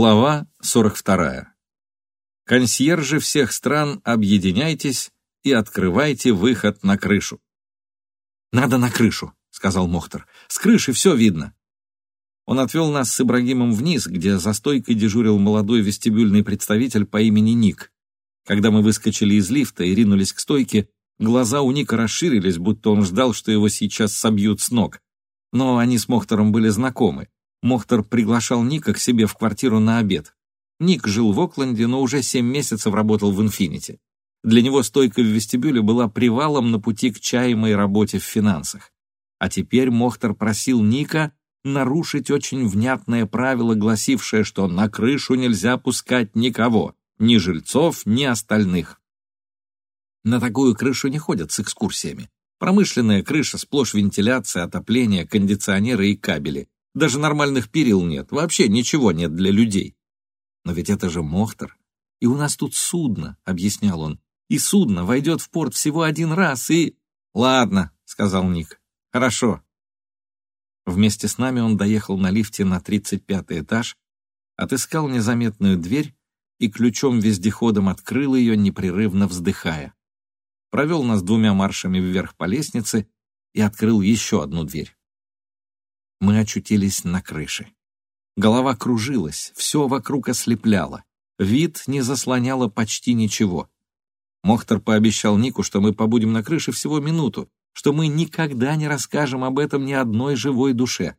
Глава 42. Консьержи всех стран, объединяйтесь и открывайте выход на крышу. «Надо на крышу», — сказал Мохтер. «С крыши все видно». Он отвел нас с Ибрагимом вниз, где за стойкой дежурил молодой вестибюльный представитель по имени Ник. Когда мы выскочили из лифта и ринулись к стойке, глаза у Ника расширились, будто он ждал, что его сейчас собьют с ног. Но они с Мохтером были знакомы. Мохтер приглашал Ника к себе в квартиру на обед. Ник жил в Окленде, но уже семь месяцев работал в «Инфинити». Для него стойка в вестибюле была привалом на пути к чаемой работе в финансах. А теперь Мохтер просил Ника нарушить очень внятное правило, гласившее, что на крышу нельзя пускать никого, ни жильцов, ни остальных. На такую крышу не ходят с экскурсиями. Промышленная крыша, сплошь вентиляция, отопление, кондиционеры и кабели. Даже нормальных перил нет, вообще ничего нет для людей. Но ведь это же Мохтер. И у нас тут судно, объяснял он. И судно войдет в порт всего один раз и... Ладно, сказал Ник. Хорошо. Вместе с нами он доехал на лифте на 35 этаж, отыскал незаметную дверь и ключом-вездеходом открыл ее, непрерывно вздыхая. Провел нас двумя маршами вверх по лестнице и открыл еще одну дверь мы очутились на крыше. Голова кружилась, все вокруг ослепляло. Вид не заслоняло почти ничего. Мохтер пообещал Нику, что мы побудем на крыше всего минуту, что мы никогда не расскажем об этом ни одной живой душе.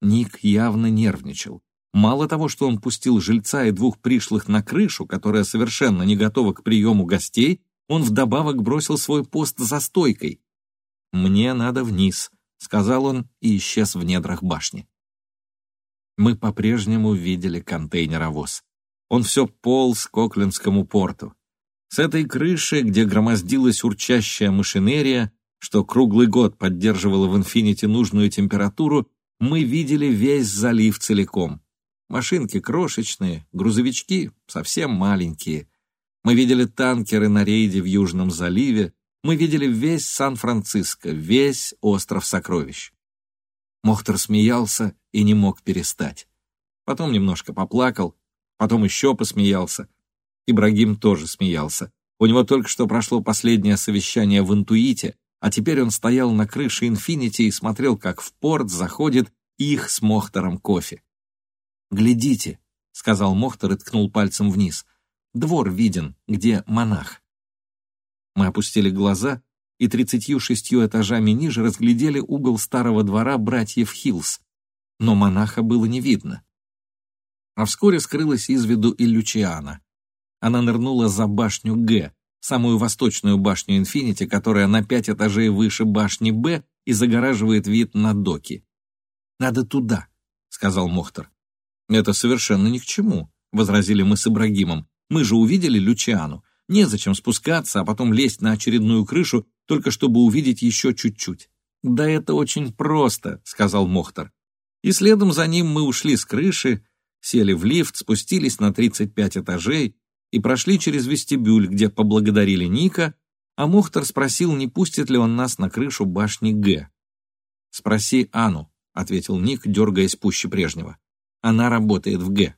Ник явно нервничал. Мало того, что он пустил жильца и двух пришлых на крышу, которая совершенно не готова к приему гостей, он вдобавок бросил свой пост за стойкой. «Мне надо вниз», сказал он и исчез в недрах башни. Мы по-прежнему видели контейнеровоз. Он все полз к Оклендскому порту. С этой крыши, где громоздилась урчащая машинерия, что круглый год поддерживала в «Инфинити» нужную температуру, мы видели весь залив целиком. Машинки крошечные, грузовички совсем маленькие. Мы видели танкеры на рейде в Южном заливе, мы видели весь Сан-Франциско, весь остров сокровищ. Мохтер смеялся и не мог перестать. Потом немножко поплакал, потом еще посмеялся. Ибрагим тоже смеялся. У него только что прошло последнее совещание в Интуите, а теперь он стоял на крыше Инфинити и смотрел, как в порт заходит их с Мохтером кофе. «Глядите», — сказал Мохтер и ткнул пальцем вниз. «Двор виден, где монах». Мы опустили глаза и тридцатью шестью этажами ниже разглядели угол старого двора братьев Хиллс, но монаха было не видно. А вскоре скрылась из виду и Лючиана. Она нырнула за башню Г, самую восточную башню Инфинити, которая на пять этажей выше башни Б и загораживает вид на доки. «Надо туда», — сказал Мохтер. «Это совершенно ни к чему», — возразили мы с Ибрагимом. «Мы же увидели Лючиану. Незачем спускаться, а потом лезть на очередную крышу, только чтобы увидеть еще чуть-чуть. «Да это очень просто», — сказал Мохтар. И следом за ним мы ушли с крыши, сели в лифт, спустились на 35 этажей и прошли через вестибюль, где поблагодарили Ника, а Мохтар спросил, не пустит ли он нас на крышу башни Г. «Спроси Ану», — ответил Ник, дергаясь пуще прежнего. «Она работает в Г».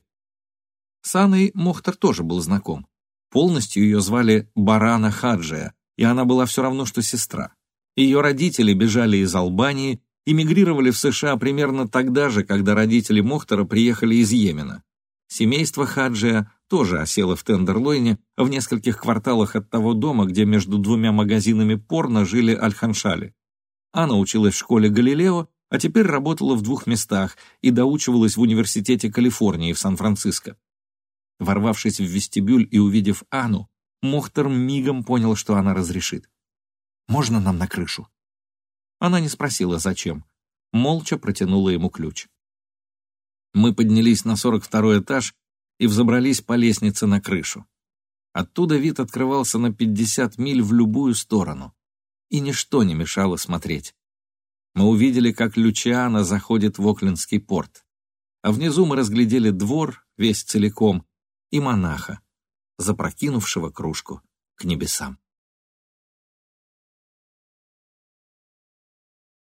С Анной Мохтар тоже был знаком. Полностью ее звали Барана Хаджия, и она была все равно, что сестра. Ее родители бежали из Албании, эмигрировали в США примерно тогда же, когда родители Мохтара приехали из Йемена. Семейство Хаджия тоже осело в Тендерлойне, в нескольких кварталах от того дома, где между двумя магазинами порно жили Аль-Ханшали. Анна училась в школе Галилео, а теперь работала в двух местах и доучивалась в Университете Калифорнии в Сан-Франциско. Ворвавшись в вестибюль и увидев Анну, Мохтер мигом понял, что она разрешит. «Можно нам на крышу?» Она не спросила, зачем. Молча протянула ему ключ. Мы поднялись на 42 этаж и взобрались по лестнице на крышу. Оттуда вид открывался на 50 миль в любую сторону, и ничто не мешало смотреть. Мы увидели, как Лючиана заходит в Оклендский порт, а внизу мы разглядели двор, весь целиком, и монаха, запрокинувшего кружку к небесам.